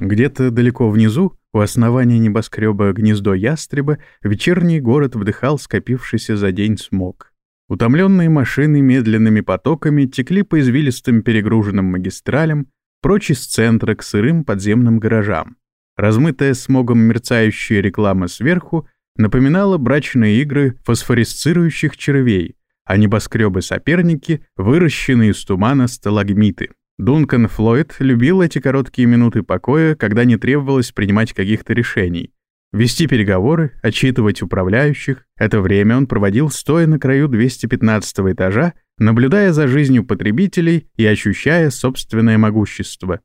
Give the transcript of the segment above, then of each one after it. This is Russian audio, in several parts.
Где-то далеко внизу, у основания небоскреба гнездо ястреба, вечерний город вдыхал скопившийся за день смог. Утомленные машины медленными потоками текли по извилистым перегруженным магистралям, прочь из центра к сырым подземным гаражам. Размытая смогом мерцающая реклама сверху напоминала брачные игры фосфорисцирующих червей, а небоскребы-соперники — выращенные из тумана сталагмиты. Дункан Флойд любил эти короткие минуты покоя, когда не требовалось принимать каких-то решений. Вести переговоры, отчитывать управляющих — это время он проводил стоя на краю 215 этажа, наблюдая за жизнью потребителей и ощущая собственное могущество.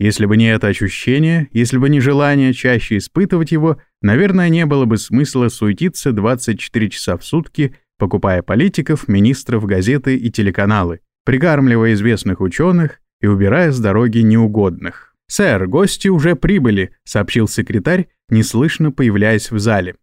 Если бы не это ощущение, если бы не желание чаще испытывать его, наверное, не было бы смысла суетиться 24 часа в сутки, покупая политиков, министров, газеты и телеканалы, прикармливая известных ученых, и убирая с дороги неугодных. «Сэр, гости уже прибыли», — сообщил секретарь, неслышно появляясь в зале.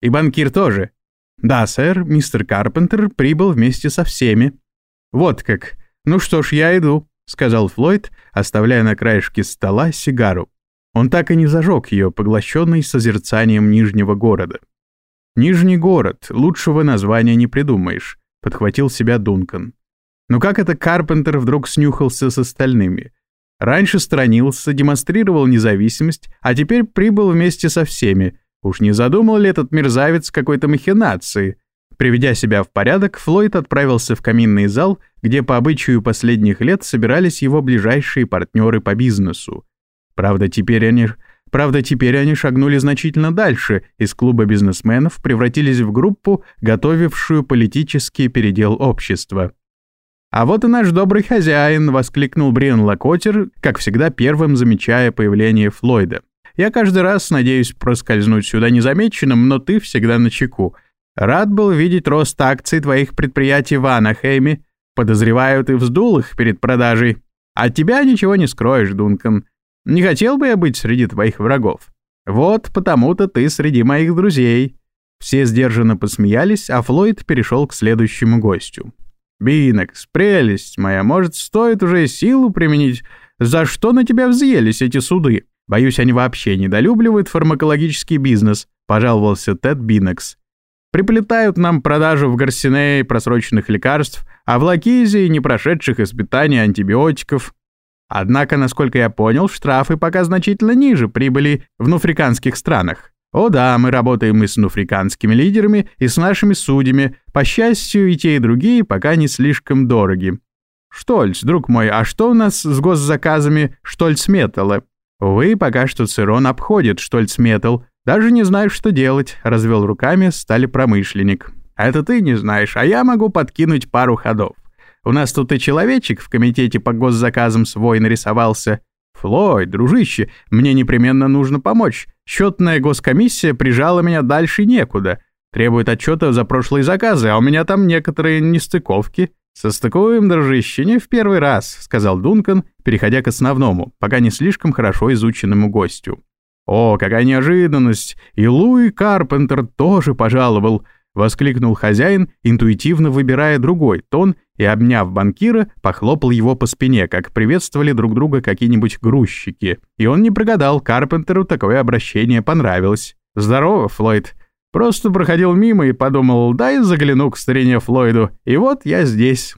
«И банкир тоже». «Да, сэр, мистер Карпентер прибыл вместе со всеми». «Вот как. Ну что ж, я иду», — сказал Флойд, оставляя на краешке стола сигару. Он так и не зажег ее, поглощенный созерцанием Нижнего города. «Нижний город, лучшего названия не придумаешь», — подхватил себя Дункан. Но как это Карпентер вдруг снюхался с остальными? Раньше странился, демонстрировал независимость, а теперь прибыл вместе со всеми. Уж не задумал ли этот мерзавец какой-то махинации? Приведя себя в порядок, Флойд отправился в каминный зал, где по обычаю последних лет собирались его ближайшие партнеры по бизнесу. Правда, теперь они, правда, теперь они шагнули значительно дальше, из клуба бизнесменов превратились в группу, готовившую политический передел общества. «А вот и наш добрый хозяин!» — воскликнул Бриан Лакотер, как всегда первым замечая появление Флойда. «Я каждый раз надеюсь проскользнуть сюда незамеченным, но ты всегда на чеку. Рад был видеть рост акций твоих предприятий в Анахейме. Подозреваю, ты вздул их перед продажей. От тебя ничего не скроешь, Дункан. Не хотел бы я быть среди твоих врагов. Вот потому-то ты среди моих друзей». Все сдержанно посмеялись, а Флойд перешел к следующему гостю. «Бинокс, прелесть моя, может, стоит уже силу применить? За что на тебя взъелись эти суды? Боюсь, они вообще недолюбливают фармакологический бизнес», — пожаловался Тед Бинокс. «Приплетают нам продажу в Гарсинее просроченных лекарств, а в Лакизии не прошедших испытаний антибиотиков. Однако, насколько я понял, штрафы пока значительно ниже прибыли в нуфриканских странах. О да, мы работаем и с нуфриканскими лидерами, и с нашими судьями. По счастью, и те, и другие пока не слишком дороги. Штольц, друг мой, а что у нас с госзаказами Штольц-Металла? Увы, пока что Цирон обходит Штольц-Металл. Даже не знаю, что делать, развел руками стали промышленник. Это ты не знаешь, а я могу подкинуть пару ходов. У нас тут и человечек в комитете по госзаказам свой нарисовался. Флойд, дружище, мне непременно нужно помочь. Счетная госкомиссия прижала меня дальше некуда. Требует отчета за прошлые заказы, а у меня там некоторые нестыковки. «Состыкуем, дружище, не в первый раз», — сказал Дункан, переходя к основному, пока не слишком хорошо изученному гостю. «О, какая неожиданность! И Луи Карпентер тоже пожаловал!» — воскликнул хозяин, интуитивно выбирая другой тон и, обняв банкира, похлопал его по спине, как приветствовали друг друга какие-нибудь грузчики. И он не прогадал, Карпентеру такое обращение понравилось. «Здорово, Флойд!» Просто проходил мимо и подумал, дай загляну к старине Флойду, и вот я здесь.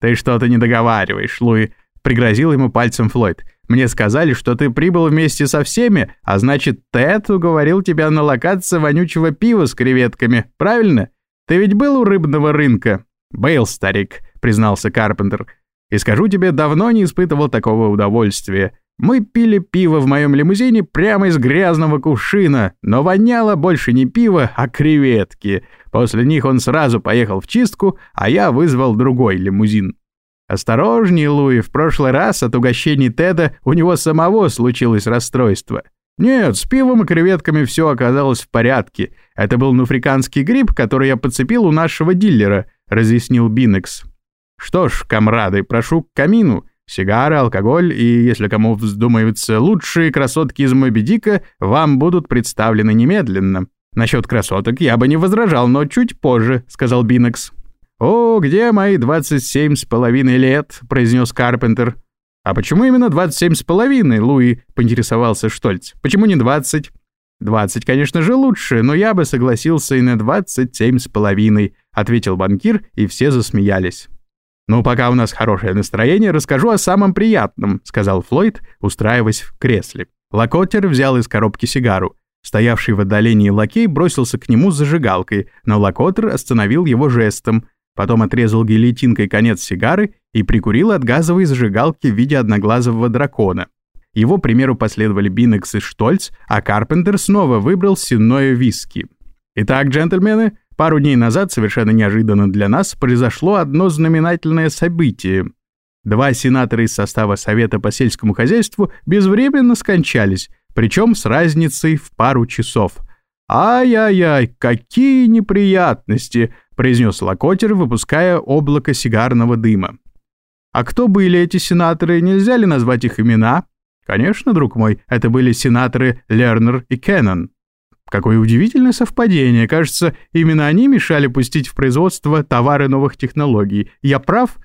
«Ты что-то не договариваешь, Луи», — пригрозил ему пальцем Флойд. «Мне сказали, что ты прибыл вместе со всеми, а значит, Тед уговорил тебя налокаться вонючего пива с креветками, правильно? Ты ведь был у рыбного рынка?» «Был, старик», признался Карпентер. «И скажу тебе, давно не испытывал такого удовольствия. Мы пили пиво в моем лимузине прямо из грязного кувшина, но воняло больше не пиво, а креветки. После них он сразу поехал в чистку, а я вызвал другой лимузин». «Осторожней, Луи, в прошлый раз от угощений Теда у него самого случилось расстройство». «Нет, с пивом и креветками все оказалось в порядке. Это был нуфриканский гриб, который я подцепил у нашего дилера», — разъяснил Бинекс. Что ж, комрады, прошу к камину. Сигары, алкоголь и, если кому вздумается, лучшие красотки из Моби Дика вам будут представлены немедленно. Насчет красоток я бы не возражал, но чуть позже, сказал Бинекс. «О, где мои двадцать семь с половиной лет?» — произнес Карпентер. «А почему именно 27 с половиной, Луи?» — поинтересовался Штольц. «Почему не 20?» «20, конечно же, лучше, но я бы согласился и на 27 с половиной», — ответил банкир, и все засмеялись. «Ну, пока у нас хорошее настроение, расскажу о самом приятном», — сказал Флойд, устраиваясь в кресле. Локотер взял из коробки сигару. Стоявший в отдалении лакей бросился к нему с зажигалкой, но Локотер остановил его жестом, потом отрезал гильотинкой конец сигары и прикурил от газовой зажигалки в виде одноглазого дракона. Его примеру последовали Бинекс и Штольц, а Карпентер снова выбрал сенное виски. «Итак, джентльмены, пару дней назад, совершенно неожиданно для нас, произошло одно знаменательное событие. Два сенатора из состава Совета по сельскому хозяйству безвременно скончались, причем с разницей в пару часов. «Ай-яй-яй, какие неприятности!» — произнес Локотер, выпуская облако сигарного дыма. «А кто были эти сенаторы, нельзя ли назвать их имена?» Конечно, друг мой, это были сенаторы Лернер и Кеннон. Какое удивительное совпадение. Кажется, именно они мешали пустить в производство товары новых технологий. Я прав?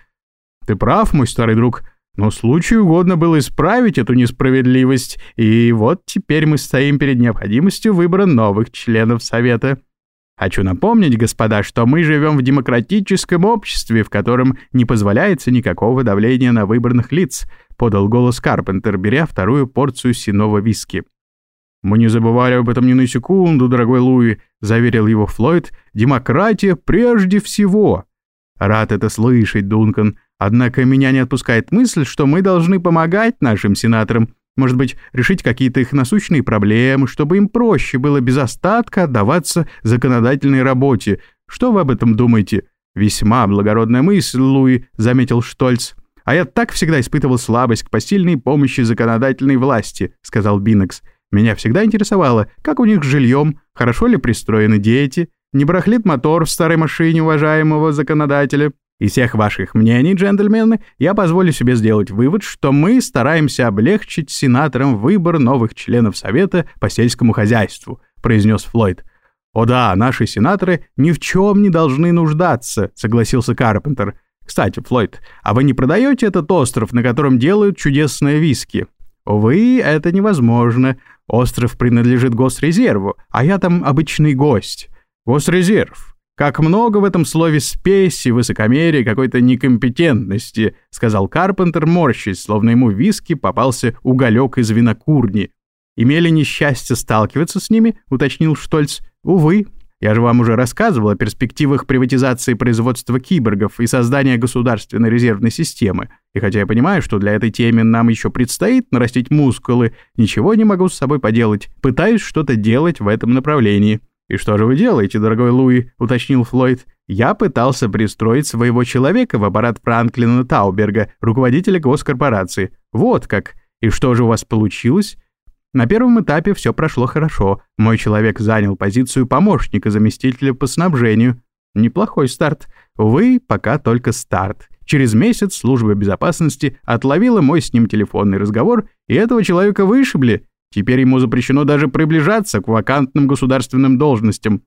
Ты прав, мой старый друг. Но случаю угодно было исправить эту несправедливость, и вот теперь мы стоим перед необходимостью выбора новых членов Совета. Хочу напомнить, господа, что мы живем в демократическом обществе, в котором не позволяется никакого давления на выборных лиц, подал голос Карпентер, беря вторую порцию синого виски. «Мы не забывали об этом ни на секунду, дорогой Луи», — заверил его Флойд. «Демократия прежде всего». «Рад это слышать, Дункан. Однако меня не отпускает мысль, что мы должны помогать нашим сенаторам, может быть, решить какие-то их насущные проблемы, чтобы им проще было без остатка отдаваться законодательной работе. Что вы об этом думаете?» «Весьма благородная мысль, Луи», — заметил Штольц. «А я так всегда испытывал слабость к посильной помощи законодательной власти», — сказал Бинекс. «Меня всегда интересовало, как у них с жильем, хорошо ли пристроены дети, не барахлит мотор в старой машине уважаемого законодателя. Из всех ваших мнений, джентльмены, я позволю себе сделать вывод, что мы стараемся облегчить сенаторам выбор новых членов Совета по сельскому хозяйству», — произнес Флойд. «О да, наши сенаторы ни в чем не должны нуждаться», — согласился Карпентер. Кстати, Флойд, а вы не продаете этот остров, на котором делают чудесные виски? Увы, это невозможно. Остров принадлежит Госрезерву, а я там обычный гость. Госрезерв. Как много в этом слове спеси, высокомерия, какой-то некомпетентности, сказал Карпентер, морщись, словно ему в виски попался уголек из винокурни. Имели несчастье сталкиваться с ними, уточнил Штольц. Увы, я же вам уже рассказывал о перспективах приватизации производства киборгов и создания государственной резервной системы. И хотя я понимаю, что для этой темы нам еще предстоит нарастить мускулы, ничего не могу с собой поделать. Пытаюсь что-то делать в этом направлении. «И что же вы делаете, дорогой Луи?» — уточнил Флойд. «Я пытался пристроить своего человека в аппарат Франклина Тауберга, руководителя госкорпорации. Вот как. И что же у вас получилось?» На первом этапе все прошло хорошо. Мой человек занял позицию помощника заместителя по снабжению. Неплохой старт. Увы, пока только старт. Через месяц служба безопасности отловила мой с ним телефонный разговор, и этого человека вышибли. Теперь ему запрещено даже приближаться к вакантным государственным должностям.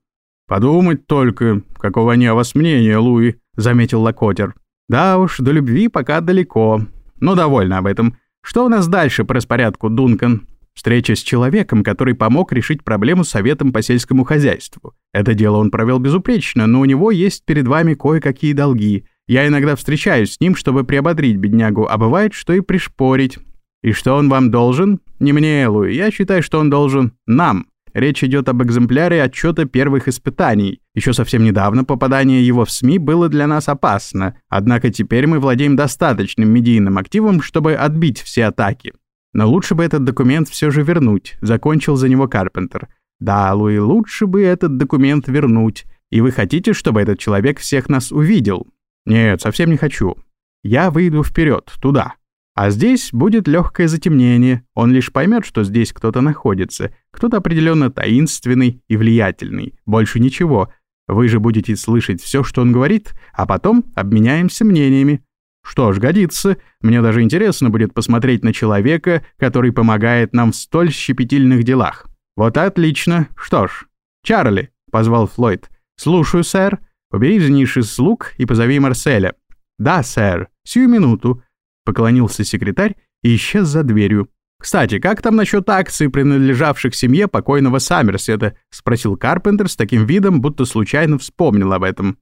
«Подумать только, какого они о вас мнения, Луи», — заметил Локотер. «Да уж, до любви пока далеко. Но довольно об этом. Что у нас дальше по распорядку, Дункан?» Встреча с человеком, который помог решить проблему советом по сельскому хозяйству. Это дело он провел безупречно, но у него есть перед вами кое-какие долги. Я иногда встречаюсь с ним, чтобы приободрить беднягу, а бывает, что и пришпорить. И что он вам должен? Не мне, Луи, я считаю, что он должен нам. Речь идет об экземпляре отчета первых испытаний. Еще совсем недавно попадание его в СМИ было для нас опасно, однако теперь мы владеем достаточным медийным активом, чтобы отбить все атаки. Но лучше бы этот документ все же вернуть, закончил за него Карпентер. Да, Луи, лучше бы этот документ вернуть. И вы хотите, чтобы этот человек всех нас увидел? Нет, совсем не хочу. Я выйду вперед, туда. А здесь будет легкое затемнение. Он лишь поймет, что здесь кто-то находится. Кто-то определенно таинственный и влиятельный. Больше ничего. Вы же будете слышать все, что он говорит, а потом обменяемся мнениями. Что ж, годится. Мне даже интересно будет посмотреть на человека, который помогает нам в столь щепетильных делах. Вот отлично. Что ж, Чарли, позвал Флойд. Слушаю, сэр. Убери из ниши слуг и позови Марселя. Да, сэр. Сию минуту. Поклонился секретарь и исчез за дверью. «Кстати, как там насчет акций, принадлежавших семье покойного Саммерсета?» — спросил Карпентер с таким видом, будто случайно вспомнил об этом.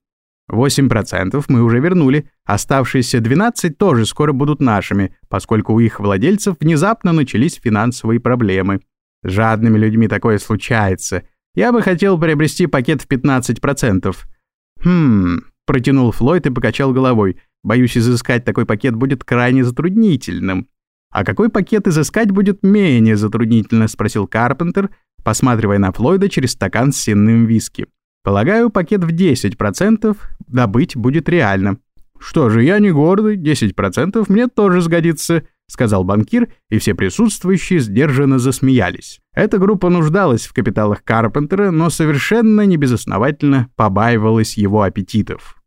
«Восемь процентов мы уже вернули. Оставшиеся двенадцать тоже скоро будут нашими, поскольку у их владельцев внезапно начались финансовые проблемы. С жадными людьми такое случается. Я бы хотел приобрести пакет в пятнадцать процентов». «Хм...» — протянул Флойд и покачал головой. «Боюсь, изыскать такой пакет будет крайне затруднительным». «А какой пакет изыскать будет менее затруднительно?» — спросил Карпентер, посматривая на Флойда через стакан с сенным виски. «Полагаю, пакет в 10% добыть будет реально». «Что же, я не гордый, 10% мне тоже сгодится», — сказал банкир, и все присутствующие сдержанно засмеялись. Эта группа нуждалась в капиталах Карпентера, но совершенно небезосновательно побаивалась его аппетитов.